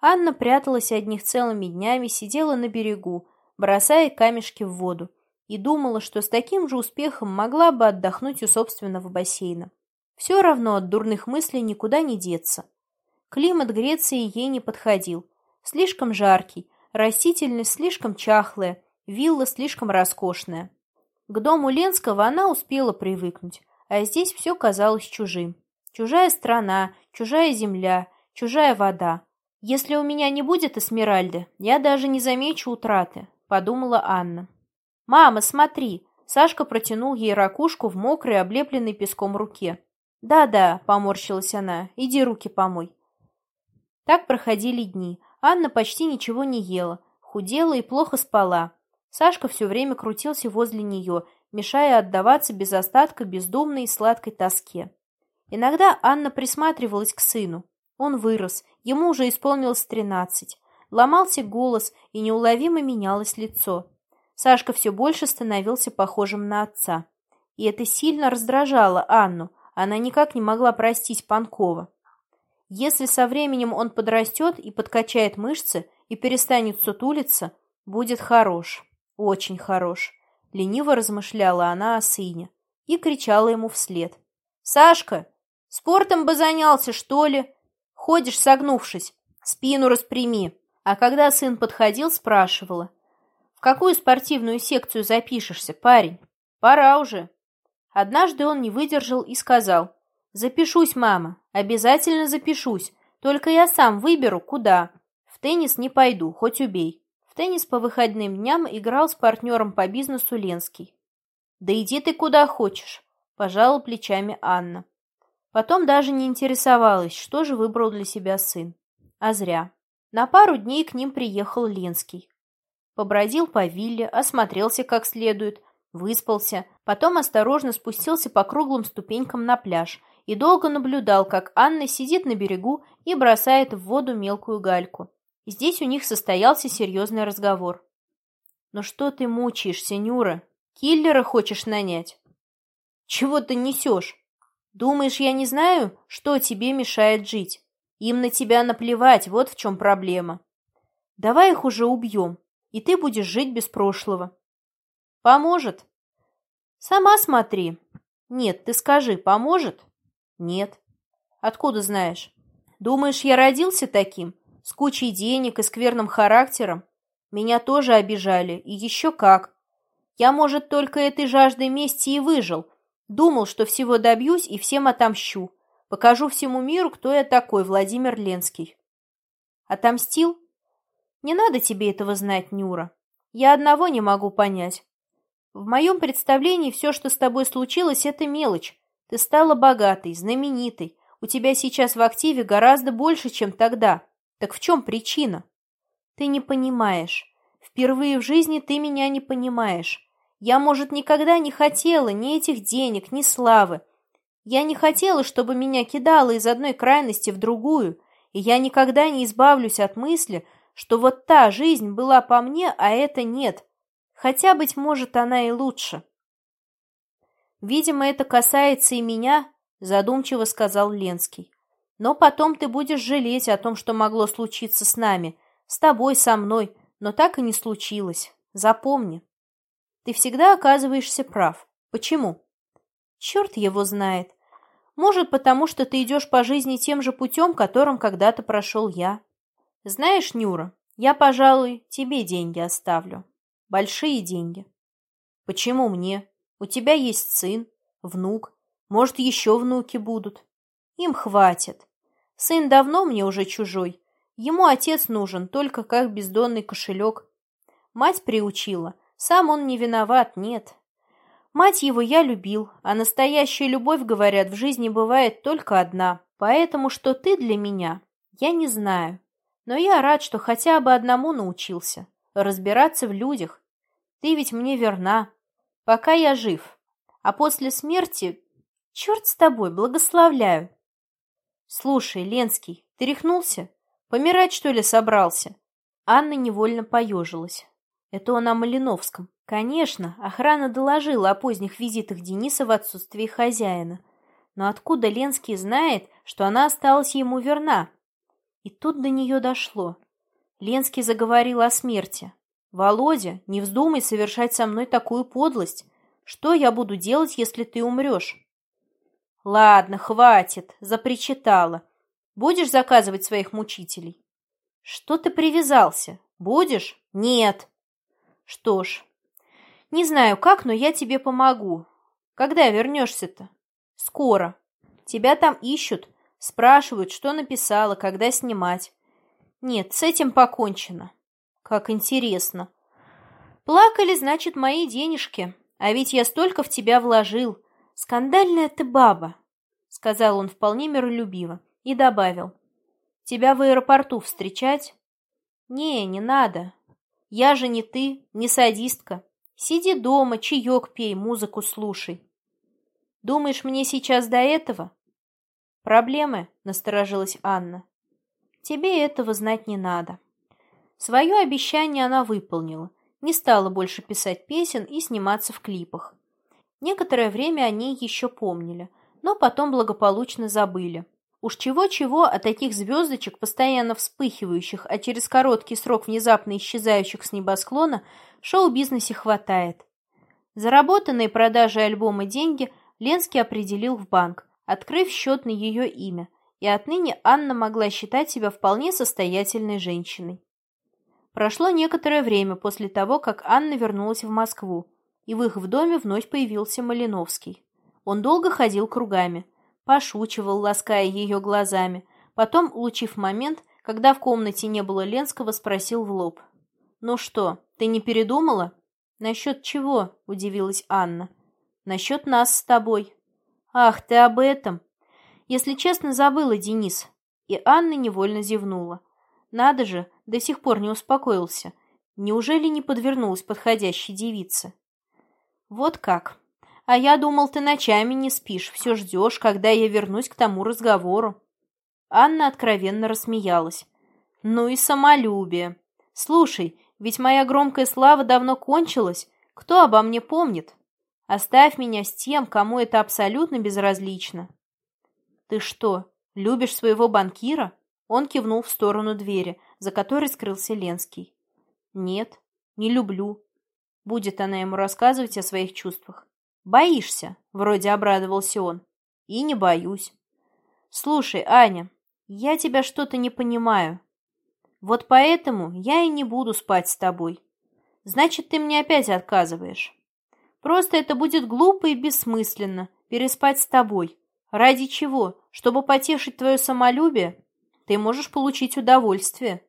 Анна пряталась одних целыми днями, сидела на берегу, бросая камешки в воду, и думала, что с таким же успехом могла бы отдохнуть у собственного бассейна. Все равно от дурных мыслей никуда не деться. Климат Греции ей не подходил. Слишком жаркий, растительность слишком чахлая, вилла слишком роскошная. К дому Ленского она успела привыкнуть, а здесь все казалось чужим. Чужая страна, чужая земля, чужая вода. Если у меня не будет Эсмеральды, я даже не замечу утраты, подумала Анна. «Мама, смотри!» Сашка протянул ей ракушку в мокрой, облепленной песком руке. «Да-да», — поморщилась она, — «иди руки помой». Так проходили дни. Анна почти ничего не ела, худела и плохо спала. Сашка все время крутился возле нее, мешая отдаваться без остатка бездумной и сладкой тоске. Иногда Анна присматривалась к сыну. Он вырос, ему уже исполнилось тринадцать. Ломался голос, и неуловимо менялось лицо. Сашка все больше становился похожим на отца. И это сильно раздражало Анну, она никак не могла простить Панкова. Если со временем он подрастет и подкачает мышцы и перестанет сутулиться, будет хорош, очень хорош. Лениво размышляла она о сыне и кричала ему вслед. «Сашка, спортом бы занялся, что ли? Ходишь согнувшись, спину распрями». А когда сын подходил, спрашивала. «В какую спортивную секцию запишешься, парень? Пора уже». Однажды он не выдержал и сказал, «Запишусь, мама, обязательно запишусь, только я сам выберу, куда. В теннис не пойду, хоть убей». В теннис по выходным дням играл с партнером по бизнесу Ленский. «Да иди ты куда хочешь», – пожала плечами Анна. Потом даже не интересовалась, что же выбрал для себя сын. А зря. На пару дней к ним приехал Ленский. Побродил по вилле, осмотрелся как следует, выспался, потом осторожно спустился по круглым ступенькам на пляж и долго наблюдал, как Анна сидит на берегу и бросает в воду мелкую гальку. Здесь у них состоялся серьезный разговор. «Ну что ты мучаешься, Нюра? Киллера хочешь нанять?» «Чего ты несешь? Думаешь, я не знаю, что тебе мешает жить? Им на тебя наплевать, вот в чем проблема. Давай их уже убьем, и ты будешь жить без прошлого. Поможет? Сама смотри. Нет, ты скажи, поможет? Нет. Откуда знаешь? Думаешь, я родился таким? С кучей денег и скверным характером? Меня тоже обижали, и еще как. Я, может, только этой жаждой мести и выжил, Думал, что всего добьюсь и всем отомщу. Покажу всему миру, кто я такой, Владимир Ленский. Отомстил? Не надо тебе этого знать, Нюра. Я одного не могу понять. В моем представлении все, что с тобой случилось, это мелочь. Ты стала богатой, знаменитой. У тебя сейчас в активе гораздо больше, чем тогда. Так в чем причина? Ты не понимаешь. Впервые в жизни ты меня не понимаешь. Я, может, никогда не хотела ни этих денег, ни славы. Я не хотела, чтобы меня кидало из одной крайности в другую, и я никогда не избавлюсь от мысли, что вот та жизнь была по мне, а это нет. Хотя, быть может, она и лучше. Видимо, это касается и меня, задумчиво сказал Ленский. Но потом ты будешь жалеть о том, что могло случиться с нами, с тобой, со мной, но так и не случилось. Запомни. Ты всегда оказываешься прав. Почему? Черт его знает. Может, потому что ты идешь по жизни тем же путем, которым когда-то прошел я. Знаешь, Нюра, я, пожалуй, тебе деньги оставлю. Большие деньги. Почему мне? У тебя есть сын, внук. Может, еще внуки будут. Им хватит. Сын давно мне уже чужой. Ему отец нужен, только как бездонный кошелек. Мать приучила — сам он не виноват, нет. Мать его я любил, а настоящая любовь, говорят, в жизни бывает только одна. Поэтому что ты для меня, я не знаю. Но я рад, что хотя бы одному научился. Разбираться в людях. Ты ведь мне верна. Пока я жив. А после смерти... Черт с тобой, благословляю. Слушай, Ленский, ты рехнулся? Помирать, что ли, собрался? Анна невольно поежилась. Это он о Малиновском. Конечно, охрана доложила о поздних визитах Дениса в отсутствии хозяина. Но откуда Ленский знает, что она осталась ему верна? И тут до нее дошло. Ленский заговорил о смерти. «Володя, не вздумай совершать со мной такую подлость. Что я буду делать, если ты умрешь?» «Ладно, хватит», — запричитала. «Будешь заказывать своих мучителей?» «Что ты привязался? Будешь?» «Нет». Что ж, не знаю как, но я тебе помогу. Когда вернешься-то? Скоро. Тебя там ищут, спрашивают, что написала, когда снимать. Нет, с этим покончено. Как интересно. Плакали, значит, мои денежки. А ведь я столько в тебя вложил. Скандальная ты баба, сказал он вполне миролюбиво и добавил. Тебя в аэропорту встречать? Не, не надо. Я же не ты, не садистка. Сиди дома, чаек пей, музыку слушай. Думаешь, мне сейчас до этого? Проблемы? Насторожилась Анна. Тебе этого знать не надо. Свое обещание она выполнила. Не стала больше писать песен и сниматься в клипах. Некоторое время они еще помнили, но потом благополучно забыли. Уж чего-чего, а таких звездочек, постоянно вспыхивающих, а через короткий срок внезапно исчезающих с небосклона, шоу-бизнесе хватает. Заработанные продажей альбома деньги Ленский определил в банк, открыв счет на ее имя, и отныне Анна могла считать себя вполне состоятельной женщиной. Прошло некоторое время после того, как Анна вернулась в Москву, и в их в доме вновь появился Малиновский. Он долго ходил кругами – пошучивал, лаская ее глазами. Потом, улучив момент, когда в комнате не было Ленского, спросил в лоб. «Ну что, ты не передумала?» «Насчет чего?» – удивилась Анна. «Насчет нас с тобой». «Ах, ты об этом!» «Если честно, забыла, Денис». И Анна невольно зевнула. «Надо же, до сих пор не успокоился. Неужели не подвернулась подходящей девице?» «Вот как!» А я думал, ты ночами не спишь, все ждешь, когда я вернусь к тому разговору. Анна откровенно рассмеялась. Ну и самолюбие. Слушай, ведь моя громкая слава давно кончилась. Кто обо мне помнит? Оставь меня с тем, кому это абсолютно безразлично. Ты что, любишь своего банкира? Он кивнул в сторону двери, за которой скрылся Ленский. Нет, не люблю. Будет она ему рассказывать о своих чувствах. «Боишься?» — вроде обрадовался он. «И не боюсь». «Слушай, Аня, я тебя что-то не понимаю. Вот поэтому я и не буду спать с тобой. Значит, ты мне опять отказываешь. Просто это будет глупо и бессмысленно. переспать с тобой. Ради чего? Чтобы потешить твое самолюбие? Ты можешь получить удовольствие.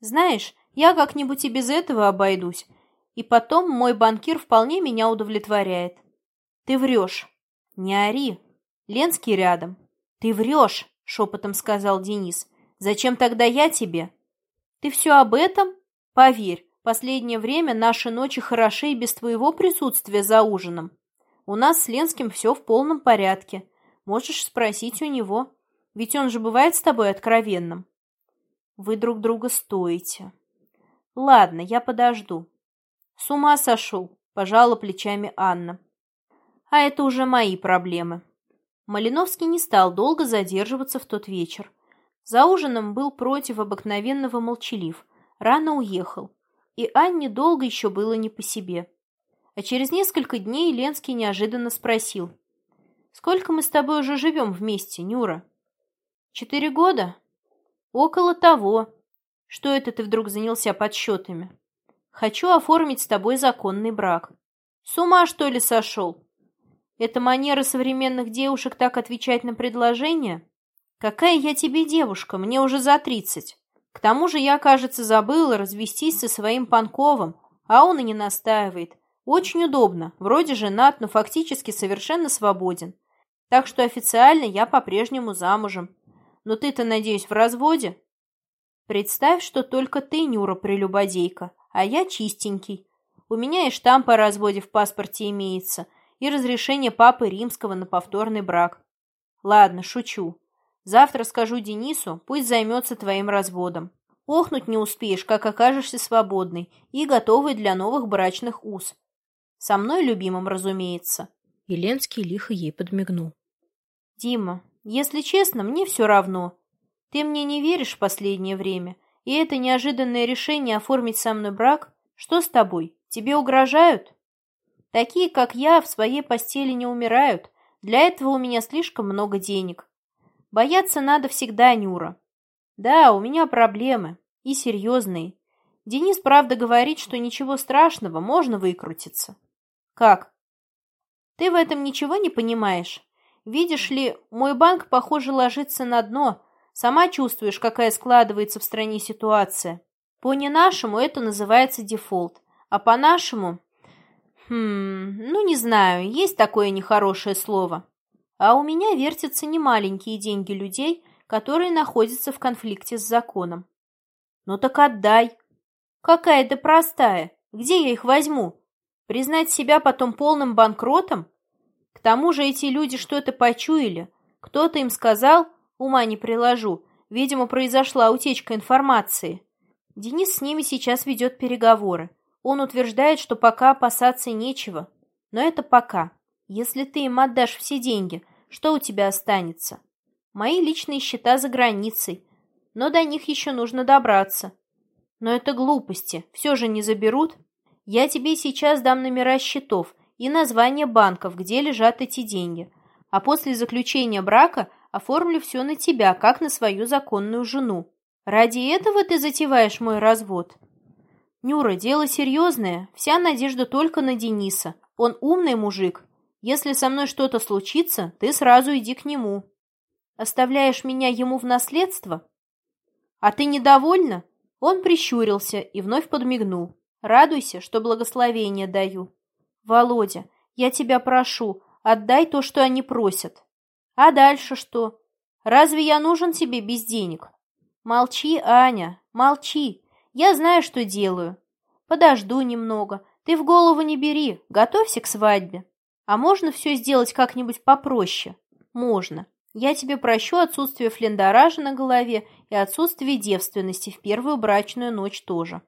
Знаешь, я как-нибудь и без этого обойдусь. И потом мой банкир вполне меня удовлетворяет. Ты врешь. Не ори. Ленский рядом. Ты врешь, шепотом сказал Денис. Зачем тогда я тебе? Ты все об этом? Поверь, последнее время наши ночи хороши и без твоего присутствия за ужином. У нас с Ленским все в полном порядке. Можешь спросить у него. Ведь он же бывает с тобой откровенным. Вы друг друга стоите. Ладно, я подожду. С ума сошел, пожала плечами Анна. А это уже мои проблемы. Малиновский не стал долго задерживаться в тот вечер. За ужином был против обыкновенного молчалив, рано уехал, и Анне долго еще было не по себе. А через несколько дней Ленский неожиданно спросил. «Сколько мы с тобой уже живем вместе, Нюра?» «Четыре года?» «Около того. Что это ты вдруг занялся подсчетами?» «Хочу оформить с тобой законный брак». «С ума, что ли, сошел?» «Это манера современных девушек так отвечать на предложения?» «Какая я тебе девушка? Мне уже за тридцать. К тому же я, кажется, забыла развестись со своим Панковым, а он и не настаивает. Очень удобно, вроде женат, но фактически совершенно свободен. Так что официально я по-прежнему замужем. Но ты-то, надеюсь, в разводе? Представь, что только ты, Нюра, прелюбодейка, а я чистенький. У меня и штамп о разводе в паспорте имеется, и разрешение папы римского на повторный брак. Ладно, шучу. Завтра скажу Денису, пусть займется твоим разводом. Охнуть не успеешь, как окажешься свободной и готовой для новых брачных уз. Со мной любимым, разумеется. Еленский лихо ей подмигнул. Дима, если честно, мне все равно. Ты мне не веришь в последнее время, и это неожиданное решение оформить со мной брак, что с тобой? Тебе угрожают? Такие, как я, в своей постели не умирают. Для этого у меня слишком много денег. Бояться надо всегда, Нюра. Да, у меня проблемы. И серьезные. Денис, правда, говорит, что ничего страшного, можно выкрутиться. Как? Ты в этом ничего не понимаешь? Видишь ли, мой банк, похоже, ложится на дно. Сама чувствуешь, какая складывается в стране ситуация. По не-нашему это называется дефолт. А по-нашему... Хм, ну не знаю, есть такое нехорошее слово. А у меня вертятся немаленькие деньги людей, которые находятся в конфликте с законом. Ну так отдай. Какая ты простая. Где я их возьму? Признать себя потом полным банкротом? К тому же эти люди что-то почуяли. Кто-то им сказал, ума не приложу, видимо, произошла утечка информации. Денис с ними сейчас ведет переговоры. Он утверждает, что пока опасаться нечего. Но это пока. Если ты им отдашь все деньги, что у тебя останется? Мои личные счета за границей, но до них еще нужно добраться. Но это глупости, все же не заберут. Я тебе сейчас дам номера счетов и название банков, где лежат эти деньги. А после заключения брака оформлю все на тебя, как на свою законную жену. Ради этого ты затеваешь мой развод? Нюра, дело серьезное, вся надежда только на Дениса. Он умный мужик, если со мной что-то случится, ты сразу иди к нему. Оставляешь меня ему в наследство? А ты недовольна? Он прищурился и вновь подмигнул. Радуйся, что благословение даю. Володя, я тебя прошу, отдай то, что они просят. А дальше что? Разве я нужен тебе без денег? Молчи, Аня, молчи. Я знаю, что делаю. Подожду немного. Ты в голову не бери, готовься к свадьбе. А можно все сделать как-нибудь попроще? Можно. Я тебе прощу отсутствие флендоража на голове и отсутствие девственности в первую брачную ночь тоже.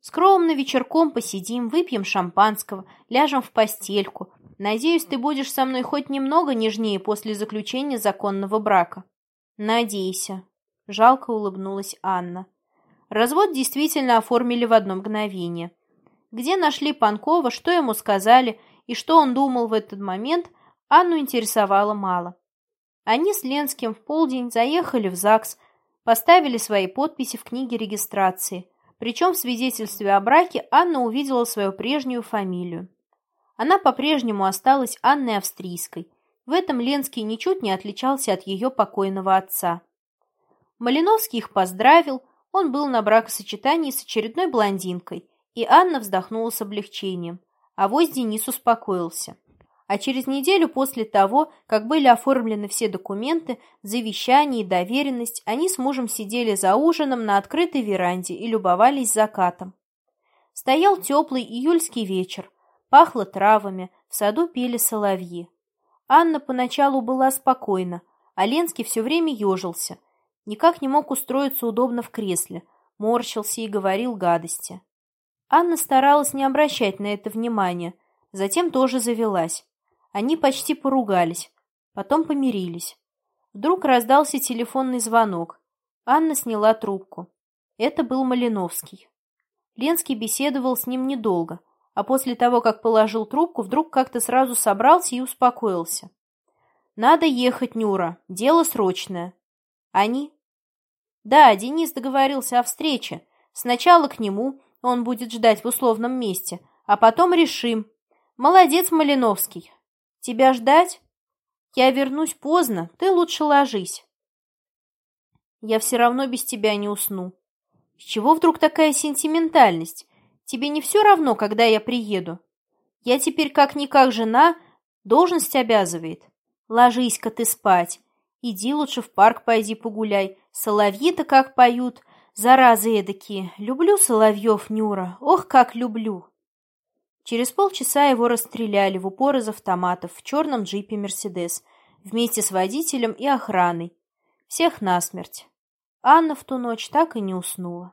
Скромно вечерком посидим, выпьем шампанского, ляжем в постельку. Надеюсь, ты будешь со мной хоть немного нежнее после заключения законного брака. Надейся. Жалко улыбнулась Анна. Развод действительно оформили в одно мгновение. Где нашли Панкова, что ему сказали и что он думал в этот момент, Анну интересовало мало. Они с Ленским в полдень заехали в ЗАГС, поставили свои подписи в книге регистрации, причем в свидетельстве о браке Анна увидела свою прежнюю фамилию. Она по-прежнему осталась Анной Австрийской. В этом Ленский ничуть не отличался от ее покойного отца. Малиновский их поздравил, он был на бракосочетании с очередной блондинкой, и Анна вздохнула с облегчением. А вось Денис успокоился. А через неделю после того, как были оформлены все документы, завещание и доверенность, они с мужем сидели за ужином на открытой веранде и любовались закатом. Стоял теплый июльский вечер, пахло травами, в саду пели соловьи. Анна поначалу была спокойна, а Ленский все время ежился – Никак не мог устроиться удобно в кресле, морщился и говорил гадости. Анна старалась не обращать на это внимания, затем тоже завелась. Они почти поругались, потом помирились. Вдруг раздался телефонный звонок. Анна сняла трубку. Это был Малиновский. Ленский беседовал с ним недолго, а после того, как положил трубку, вдруг как-то сразу собрался и успокоился. «Надо ехать, Нюра, дело срочное». Они да, Денис договорился о встрече. Сначала к нему, он будет ждать в условном месте, а потом решим. Молодец, Малиновский. Тебя ждать? Я вернусь поздно, ты лучше ложись. Я все равно без тебя не усну. С чего вдруг такая сентиментальность? Тебе не все равно, когда я приеду? Я теперь как-никак жена, должность обязывает. Ложись-ка ты спать. Иди лучше в парк пойди погуляй, Соловьи-то как поют, заразы эдакие. Люблю соловьев, Нюра, ох, как люблю. Через полчаса его расстреляли в упор из автоматов в черном джипе «Мерседес» вместе с водителем и охраной. Всех насмерть. Анна в ту ночь так и не уснула.